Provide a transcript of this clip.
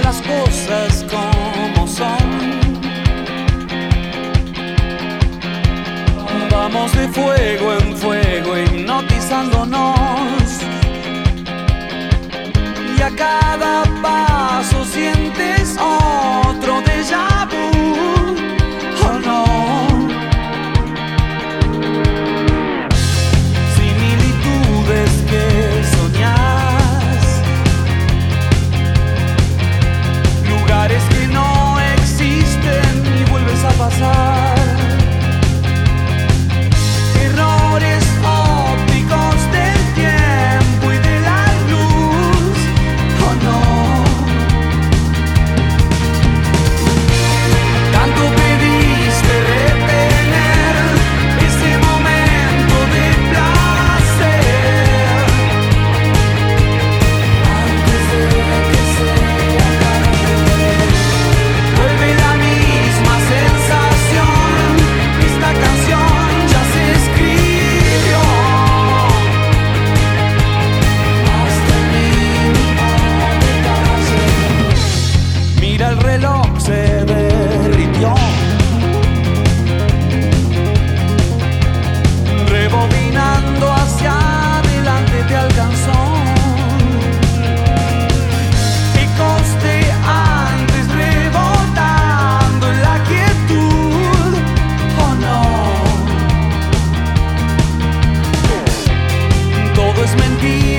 las cosas como son. Vamos de fuego en fuego hipnotizándonos be